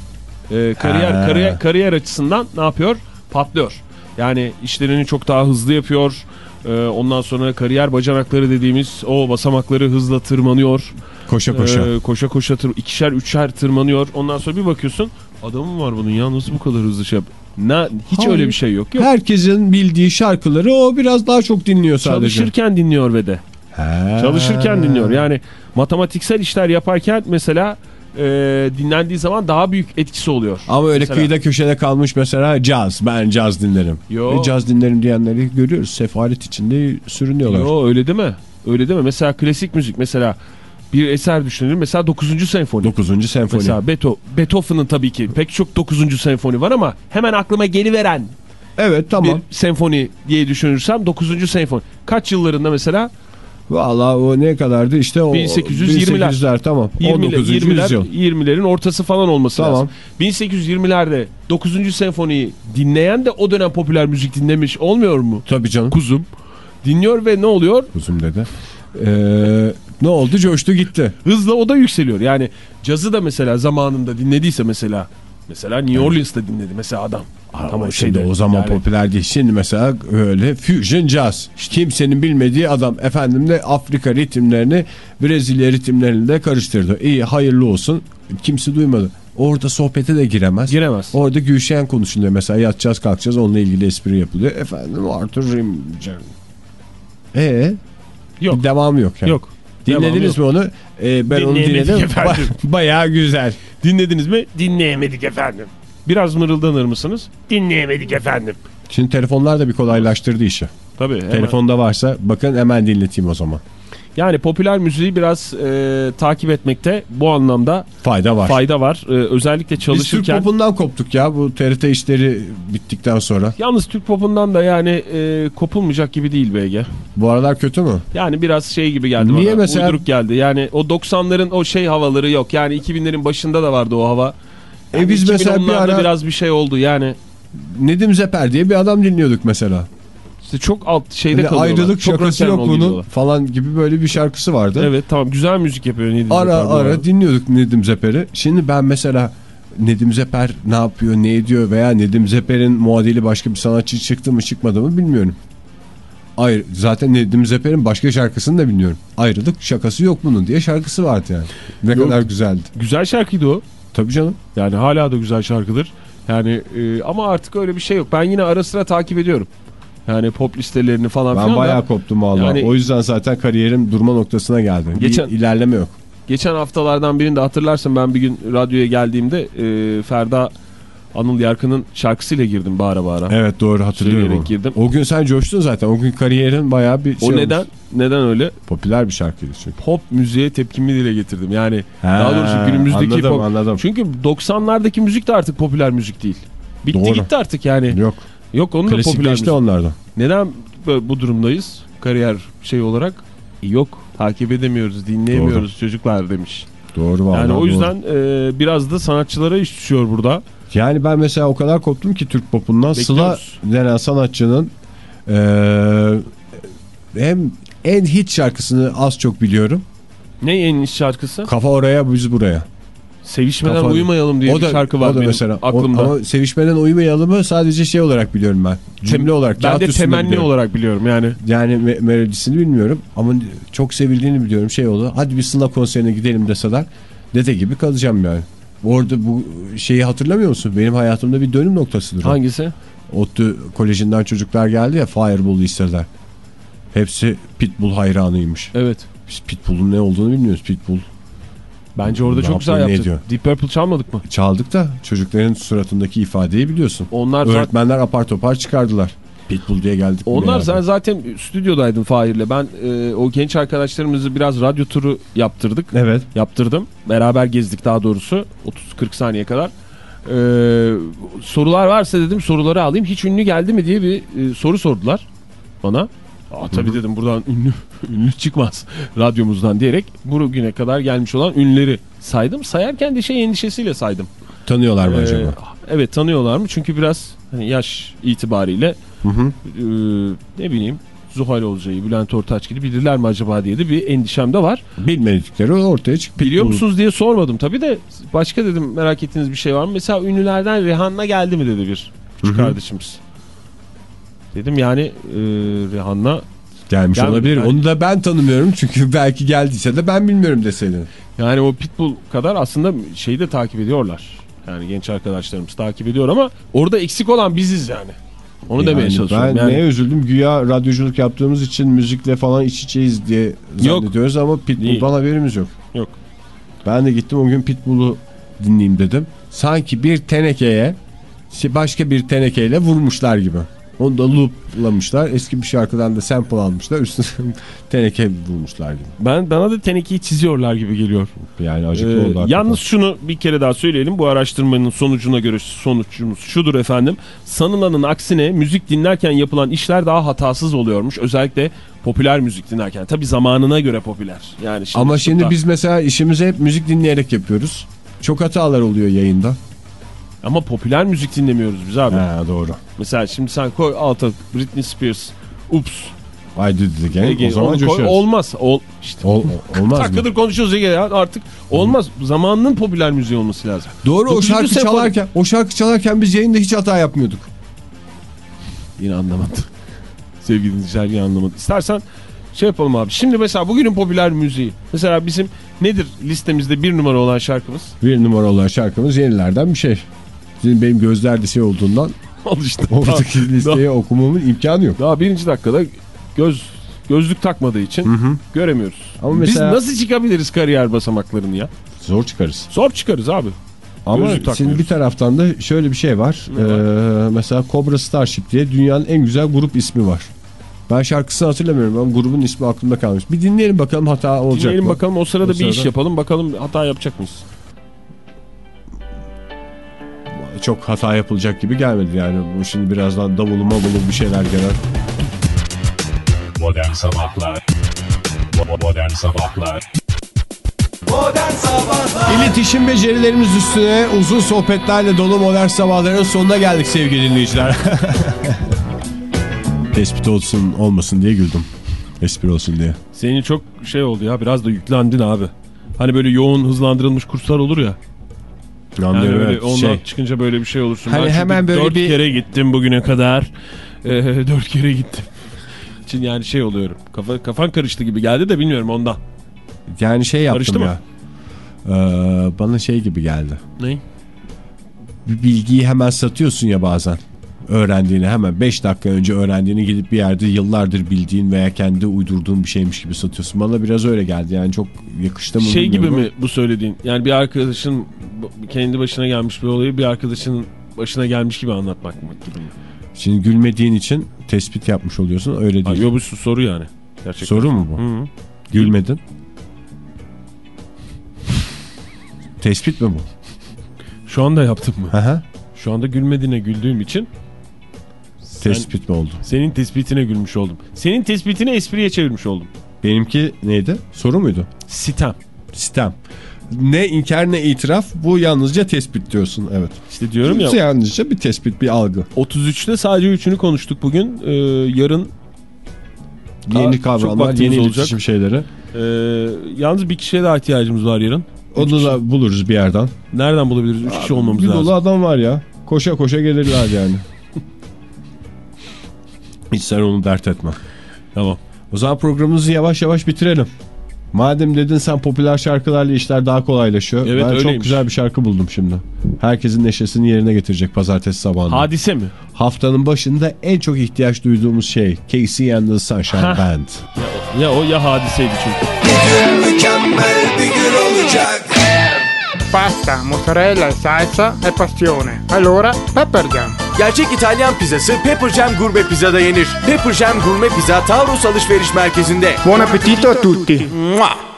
e, kariyer, kariyer kariyer açısından ne yapıyor? Patlıyor. Yani işlerini çok daha hızlı yapıyor. E, ondan sonra kariyer bacanakları dediğimiz o basamakları hızla tırmanıyor. Koşa koşa. Ee, koşa koşa tır, ikişer üçer tırmanıyor. Ondan sonra bir bakıyorsun adamı var bunun ya nasıl bu kadar hızlı şey. Ne, hiç Hayır. öyle bir şey yok. yok. Herkesin bildiği şarkıları o biraz daha çok dinliyor sadece. Çalışırken dinliyor ve de. He. Çalışırken dinliyor. Yani matematiksel işler yaparken mesela e, dinlendiği zaman daha büyük etkisi oluyor. Ama öyle Mesela. kıyıda köşede kalmış mesela caz. Ben caz dinlerim. Yo. Ve caz dinlerim diyenleri görüyoruz. Sefalet içinde sürünüyorlar. Yo öyle deme. Öyle deme. Mesela klasik müzik mesela bir eser düşünelim. Mesela 9. senfoni. 9. senfoni. Mesela Beto, Beethoven'ın tabii ki pek çok 9. senfoni var ama hemen aklıma geliveren evet tamam. bir senfoni diye düşünürsem 9. senfoni. Kaç yıllarında mesela? Vallahi o ne kadardı işte o 1820'ler. 1800'ler tamam. 20'ler, 19. 20'ler, yüzyıl. 20'lerin ortası falan olması Tamam. lazım. 1820'lerde 9. senfoniyi dinleyen de o dönem popüler müzik dinlemiş olmuyor mu? Tabii canım. Kuzum. Dinliyor ve ne oluyor? Kuzum dedi. Ee, ne oldu? Coştu gitti. Hızla o da yükseliyor. Yani cazı da mesela zamanında dinlediyse mesela mesela New Orleans'ta dinledi mesela adam. Ama şimdi o zaman yani- popüler değil. Şimdi mesela öyle fusion jazz. Kimsenin bilmediği adam efendim de Afrika ritimlerini Brezilya ritimlerini de karıştırdı. İyi hayırlı olsun. Kimse duymadı. Orada sohbete de giremez. Giremez. Orada Gülşen konuşuluyor mesela yatacağız kalkacağız onunla ilgili espri yapılıyor. Efendim Arthur Rimcan. Ee, Yok. devam yok yani. Yok. Dinlediniz mi onu? Ee, ben onu Dinleyemedik dinledim. efendim. Ba- bayağı güzel. Dinlediniz mi? Dinleyemedik efendim. Biraz mırıldanır mısınız? Dinleyemedik efendim. Şimdi telefonlar da bir kolaylaştırdı işi. Tabii. hemen. Telefonda varsa bakın hemen dinleteyim o zaman. Yani popüler müziği biraz e, takip etmekte bu anlamda Fayda var. fayda var. E, özellikle Biz Türk çalışırken. popundan koptuk ya bu TRT işleri bittikten sonra. Yalnız Türk popundan da yani e, kopulmayacak gibi değil BG. Bu aralar kötü mü? Yani biraz şey gibi geldi Niye bana. mesela? Uyduruk geldi. Yani o 90'ların o şey havaları yok. Yani 2000'lerin başında da vardı o hava. Yani E biz mesela bir 2010'larda ara- biraz bir şey oldu yani. Nedim Zeper diye bir adam dinliyorduk mesela. İşte çok alt şeyde Hani kalıyorlar. ayrılık çok şakası yok bunun falan gibi böyle bir şarkısı vardı. Evet tamam güzel müzik yapıyor Nedim Ara Zeper ara arada. dinliyorduk Nedim Zeper'i. Şimdi ben mesela Nedim Zeper ne yapıyor, ne ediyor veya Nedim Zeper'in muadili başka bir sanatçı çıktı mı çıkmadı mı bilmiyorum. Hayır zaten Nedim Zeper'in başka şarkısını da bilmiyorum. Ayrılık şakası yok bunun diye şarkısı vardı yani. Ne Yok. kadar güzeldi. Güzel şarkıydı o. Tabii canım. Yani hala da güzel şarkıdır. Yani e, ama artık öyle bir şey yok. Ben yine ara sıra takip ediyorum. Yani pop listelerini falan Ben filan da. bayağı koptum valla. Yani- o yüzden zaten kariyerim durma noktasına geldi. Geçen- Bir ilerleme yok. Geçen haftalardan birinde hatırlarsın ben bir gün radyoya geldiğimde e, Ferda Anıl Yarkın'ın şarkısıyla girdim bağıra bağıra. Evet doğru hatırlıyorum. Girdim. O gün sen coştun zaten. O gün kariyerin bayağı bir şey o olmuş. neden? Neden öyle? Popüler bir şarkıydı çünkü. Pop müziğe tepkimi dile getirdim. Yani Ha, daha doğrusu günümüzdeki anladım, pop. anladım. Çünkü 90'lardaki müzik de artık popüler müzik değil. Bitti Doğru. gitti artık yani. Yok. Yok onun da popüler müzik. onlardan. Neden bu durumdayız kariyer şey olarak? E, Yok takip edemiyoruz dinleyemiyoruz çocuklar demiş. Doğru vallahi. Yani o doğru. yüzden e, biraz da sanatçılara iş düşüyor burada. Yani ben mesela o kadar koptum ki Türk popundan. Sıla Bekliyoruz. denen sanatçının eee, hem en hit şarkısını az çok biliyorum. Ne en iyi şarkısı? Kafa oraya biz buraya. Sevişmeden Kafa- uyumayalım diye o bir da, şarkı var o da benim mesela. O- aklımda. ama sevişmeden uyumayalımı sadece şey olarak biliyorum ben. Cümle olarak. ben de temenni biliyorum. olarak biliyorum yani. Yani me- melodisini bilmiyorum ama çok sevildiğini biliyorum. Şey oldu. Hadi bir Sıla konserine gidelim deseler dede gibi kalacağım yani. Orada bu şeyi hatırlamıyor musun? Benim hayatımda bir dönüm noktasıdır. o. Hangisi? ODTÜ Koleji'nden çocuklar geldi ya Fireball'u istediler. Hepsi Pitbull hayranıymış. Evet. Biz Pitbull'un ne olduğunu bilmiyoruz. Pitbull Bence orada Ne çok güzel yaptı. ediyor? Deep Purple çalmadık mı? çaldık da çocukların suratındaki ifadeyi biliyorsun. Onlar zaten Öğretmenler apar topar çıkardılar. Pitbull diye geldik. onlar sen zaten stüdyodaydın Fahir'le. Ben e, o genç arkadaşlarımızı biraz radyo turu yaptırdık. Evet. Yaptırdım. Beraber gezdik daha doğrusu. 30-40 saniye kadar. Ee, sorular varsa dedim soruları alayım. Hiç ünlü geldi mi diye bir e, soru sordular bana. Aa, tabii dedim buradan ünlü, ünlü çıkmaz radyomuzdan diyerek bugüne kadar gelmiş olan ünlüleri saydım. Sayarken de şey endişesiyle saydım. Tanıyorlar mı Ee, acaba? evet tanıyorlar mı? Çünkü biraz hani yaş itibariyle Hı hı. e, ne bileyim Zuhal Olcay'ı, Bülent Ortaç gibi bilirler mi acaba diye de bir endişem de var. Bilmedikleri ortaya çık. Biliyor musunuz diye sormadım tabii de başka dedim merak ettiğiniz bir şey var mı? Mesela ünlülerden Rihanna geldi mi dedi bir Hı hı. kardeşimiz. Dedim yani e, Rihanna Gelmiş Gel- olabilir. yani- Onu da ben tanımıyorum çünkü belki geldiyse de ben bilmiyorum deseydin. yani o Pitbull kadar aslında şeyi de takip ediyorlar. Yani genç arkadaşlarımız takip ediyor ama orada eksik olan biziz yani. Onu demeye Yani çalışıyorum. Ben yani. neye üzüldüm? Güya radyoculuk yaptığımız için müzikle falan iç içeyiz diye zannediyoruz ama Pitbull'dan Değil. haberimiz yok. Yok. Ben de gittim o gün Pitbull'u dinleyeyim dedim. Sanki bir tenekeye başka bir tenekeyle vurmuşlar gibi. Onu da looplamışlar. Eski bir şarkıdan da sample almışlar. Üstüne teneke vurmuşlar gibi. Ben bana da tenekeyi çiziyorlar gibi geliyor. Yani acıklı Ee, oldu hakikaten. yalnız şunu bir kere daha söyleyelim. Bu araştırmanın sonucuna göre sonucumuz şudur efendim. Sanılanın aksine müzik dinlerken yapılan işler daha hatasız oluyormuş. Özellikle popüler müzik dinlerken. Tabi zamanına göre popüler. Yani şimdi Ama şimdi da- biz mesela işimizi hep müzik dinleyerek yapıyoruz. Çok hatalar oluyor yayında. Ama popüler müzik dinlemiyoruz biz abi. Ha doğru. Mesela şimdi sen koy alta Britney Spears, Ups. I did it again. O zaman coşuyoruz. olmaz. Ol, işte. Ol- olmaz mı? Dakikadır konuşuyoruz Ege ya artık. Olmaz. Zamanının popüler müziği olması lazım. Doğru o Dokuzuncu şarkı senfoni- çalarken o şarkı çalarken biz yayında hiç hata yapmıyorduk. Yine anlamadım. Sevgili dinleyiciler yine anlamadı. İstersen şey yapalım abi. Şimdi mesela bugünün popüler müziği. Mesela bizim nedir listemizde bir numara olan şarkımız? Bir numara olan şarkımız yenilerden bir şey. Şimdi benim gözlerde şey olduğundan Al işte. oradaki listeyi okumamın imkanı yok. Daha birinci dakikada göz gözlük takmadığı için göremiyoruz. Ama mesela- Biz nasıl çıkabiliriz kariyer basamaklarını ya? Zor çıkarız. Zor çıkarız abi. Ama şimdi bir taraftan da şöyle bir şey var. Ee, mesela Cobra Starship diye dünyanın en güzel grup ismi var. Ben şarkısını hatırlamıyorum ama grubun ismi aklımda kalmış. Bir dinleyelim bakalım hata olacak Dinleyelim mı? bakalım o sırada O bir iş sırada- yapalım. Bakalım hata yapacak mıyız? Çok hata yapılacak gibi gelmedi yani. Bu şimdi birazdan davulu mavulu bir şeyler gelir. Modern Sabahlar Bo- Modern Sabahlar İletişim becerilerimiz üstüne uzun sohbetlerle dolu modern sabahların sonuna geldik sevgili dinleyiciler. Tespit olsun olmasın diye güldüm. Espri olsun diye. Senin çok şey oldu ya biraz da yüklendin abi. Hani böyle yoğun hızlandırılmış kurslar olur ya. Yani evet. ondan Şey, çıkınca böyle bir şey olursun. Hani Ben hemen böyle dört bir- kere gittim bugüne kadar. Ee, dört kere gittim. için yani şey oluyorum. Kafa, kafan karıştı gibi geldi de bilmiyorum ondan. yani şey yaptım Karıştı mı? ya. Ee, bana şey gibi geldi. Ne? Bir bilgiyi hemen satıyorsun ya bazen. Öğrendiğini hemen 5 dakika önce öğrendiğini gidip bir yerde yıllardır bildiğin veya kendi uydurduğun bir şeymiş gibi satıyorsun. Bana biraz öyle geldi yani çok yakıştı mı Şey gibi mi bu söylediğin? Yani bir arkadaşın kendi başına gelmiş bir olayı bir arkadaşının başına gelmiş gibi anlatmak mı gibi mi? Şimdi gülmediğin için tespit yapmış oluyorsun öyle değil. Yo bu soru yani. Gerçekten. Soru mu bu? Hı -hı. Gülmedin. Tespit mi bu? Şu anda yaptım mı? Aha. Şu anda gülmediğine güldüğüm için Tespit mi oldu? senin tespitine gülmüş oldum. Senin tespitini espriye çevirmiş oldum. Benimki neydi? Soru muydu? Sitem. Sistem. Ne inkar ne itiraf bu yalnızca tespit diyorsun evet. İşte diyorum ya Bu yalnızca bir tespit bir algı. 33'te sadece üçünü konuştuk bugün. Ee, yarın Yeni kavramlar, yeni olacak. iletişim şeyleri. e, yalnız bir kişiye daha ihtiyacımız var yarın. Onu da buluruz bir yerden. Nereden bulabiliriz? Üç kişi olmamız bir lazım. dolu adam var ya. Koşa koşa gelirler yani. Hiç sen onu dert etme. Tamam. O zaman programımızı yavaş yavaş bitirelim. Madem dedin sen popüler şarkılarla işler daha kolaylaşıyor. Evet, ben çok öyleymiş. güzel bir şarkı buldum şimdi. Herkesin neşesini yerine getirecek pazartesi sabahında. Hadise mi? Haftanın başında en çok ihtiyaç duyduğumuz şey Casey and the Sunshine. Band. Ya o ya hadiseydi çünkü. mükemmel bir gün olacak. Pasta, mozzarella, salsa e passione. Allora, pepper jam. Gerçek İtalyan pizzası Pepper Jam Gurme Pizza'da yenir. Pepper Jam Gurme Pizza Taurus Alışveriş Merkezi'nde. Buon appetito a tutti. Mua!